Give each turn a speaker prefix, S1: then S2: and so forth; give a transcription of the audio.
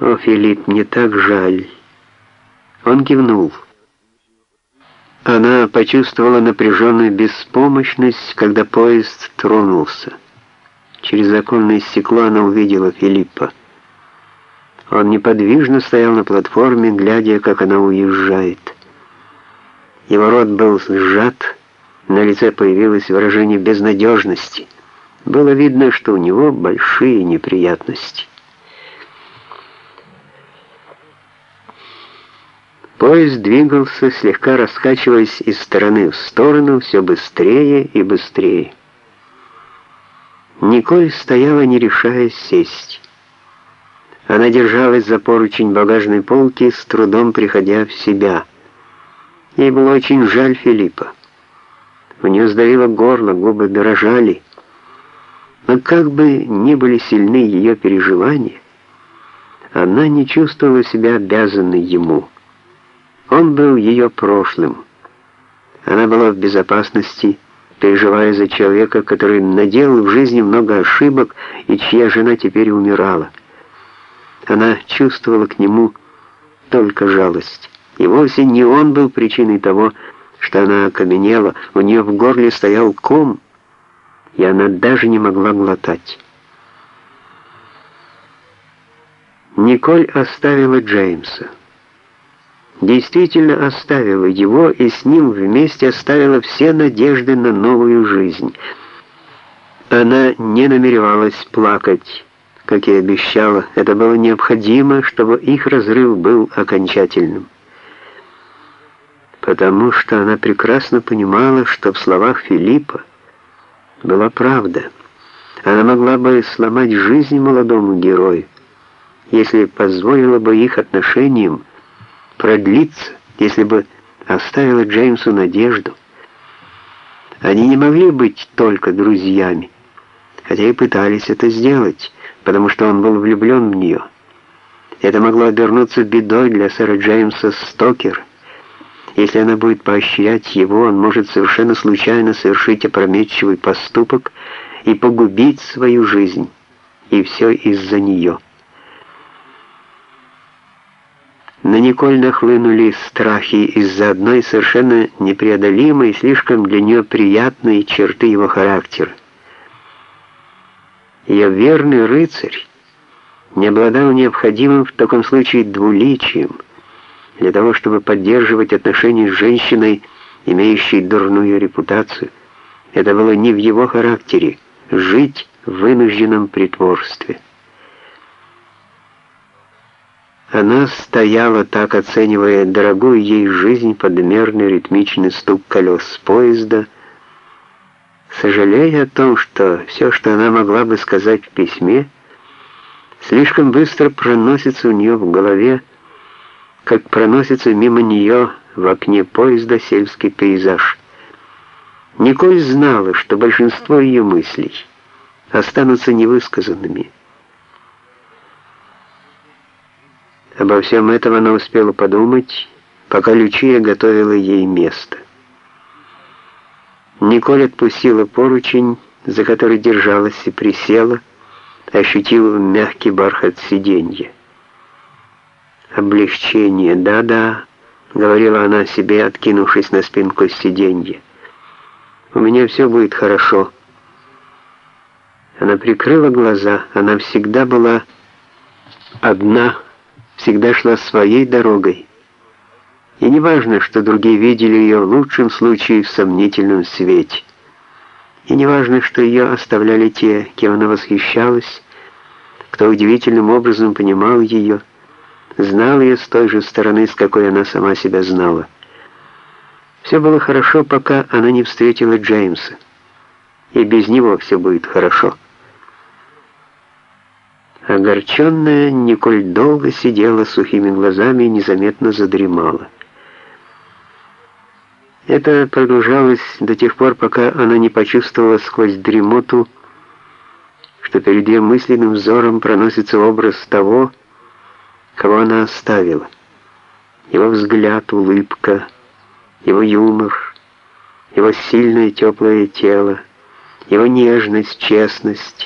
S1: «О, Филипп, мне так жаль». Он кивнул. Она почувствовала напряженную беспомощность, когда поезд тронулся. Через оконное стекло она увидела Филиппа. Он неподвижно стоял на платформе, глядя, как она уезжает. Его рот был сжат, на лице появилось выражение безнадежности. Было видно, что у него большие неприятности. Поезд двигался, слегка раскачиваясь из стороны в сторону, все быстрее и быстрее. Николь стояла, не решаясь сесть. Она держалась за поручень багажной полки, с трудом приходя в себя. Ей было очень жаль Филиппа. У нее сдавило горло, губы дрожали. Но как бы ни были сильны ее переживания, она не чувствовала себя обязанной ему. Он был ее прошлым. Она была в безопасности, переживая за человека, который наделал в жизни много ошибок и чья жена теперь умирала. Она чувствовала к нему только жалость. И вовсе не он был причиной того, что она окаменела, у нее в горле стоял ком, и она даже не могла глотать. Николь оставила Джеймса действительно оставила его и с ним вместе оставила все надежды на новую жизнь. Она не намеревалась плакать, как и обещала. Это было необходимо, чтобы их разрыв был окончательным. Потому что она прекрасно понимала, что в словах Филиппа была правда. Она могла бы сломать жизнь молодому герою, если позволила бы их отношениям продлиться, если бы оставила Джеймсу надежду. Они не могли быть только друзьями, хотя и пытались это сделать, потому что он был влюблен в нее. Это могло обернуться бедой для сэра Джеймса Стокера. Если она будет поощрять его, он может совершенно случайно совершить опрометчивый поступок и погубить свою жизнь. И все из-за нее. На Николь нахлынули страхи из-за одной совершенно непреодолимой, слишком для нее приятной черты его характера. Ее верный рыцарь не обладал необходимым в таком случае двуличием для того, чтобы поддерживать отношения с женщиной, имеющей дурную репутацию. Это было не в его характере — жить в вынужденном притворстве. Она стояла так, оценивая дорогую ей жизнь под мерный ритмичный стук колес поезда, сожалея о том, что все, что она могла бы сказать в письме, слишком быстро проносится у нее в голове, как проносится мимо нее в окне поезда сельский пейзаж. Николь знала, что большинство ее мыслей останутся невысказанными. Обо всем этом она успела подумать, пока Лючия готовила ей место. Николь отпустила поручень, за который держалась и присела, ощутила мягкий бархат сиденья. «Облегчение, да-да», — говорила она себе, откинувшись на спинку сиденья. «У меня все будет хорошо». Она прикрыла глаза, она всегда была одна, всегда шла своей дорогой. И не важно, что другие видели ее в лучшем случае в сомнительном свете. И не важно, что ее оставляли те, кем она восхищалась, кто удивительным образом понимал ее, знал ее с той же стороны, с какой она сама себя знала. Все было хорошо, пока она не встретила Джеймса. И без него все будет хорошо. Огорченная, Николь долго сидела сухими глазами и незаметно задремала. Это продолжалось до тех пор, пока она не почувствовала сквозь дремоту, что перед ее мысленным взором проносится образ того, кого она оставила. Его взгляд, улыбка, его юмор, его сильное теплое тело, его нежность, честность,